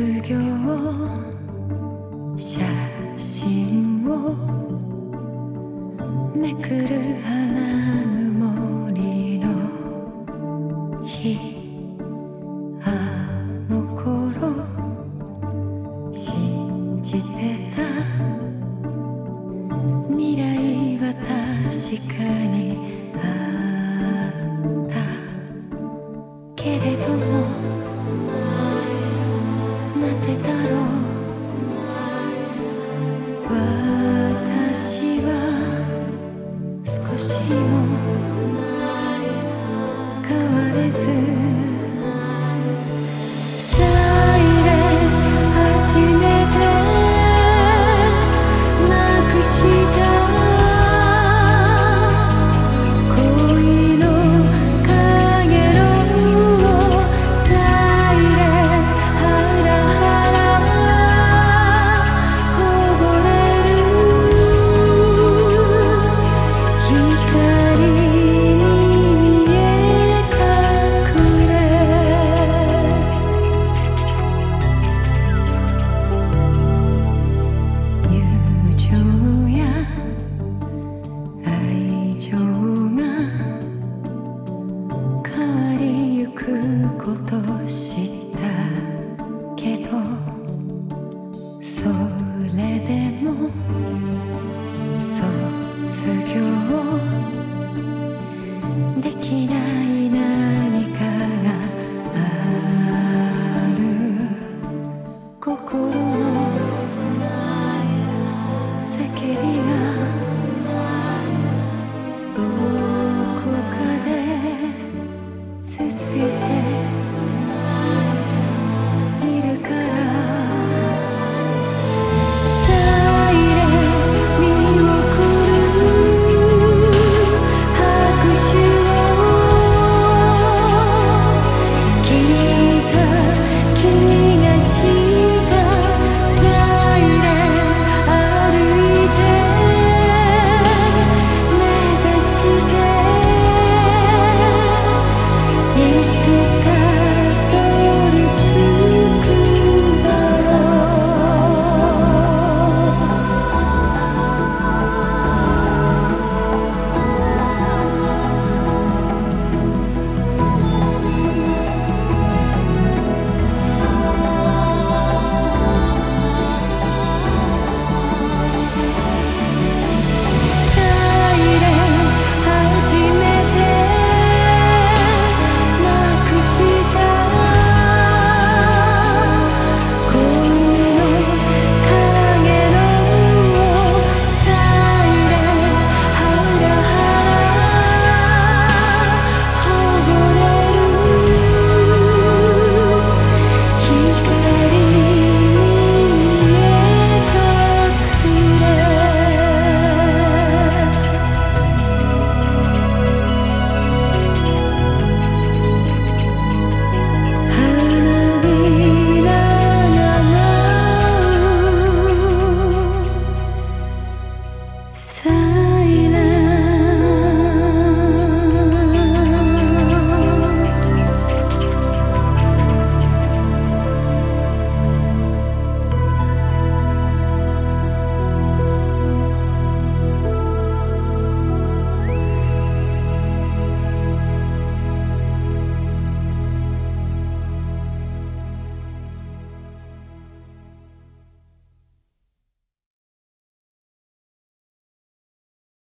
業写真をめくる花ぬ森の日。あの頃信じてた。未来は確かにあった。けれども